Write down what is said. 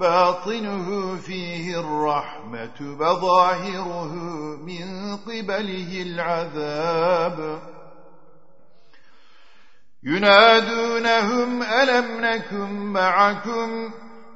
باطنه فيه الرحمة وظاهره من قبله العذاب. ينادونهم ألم نكن معكم؟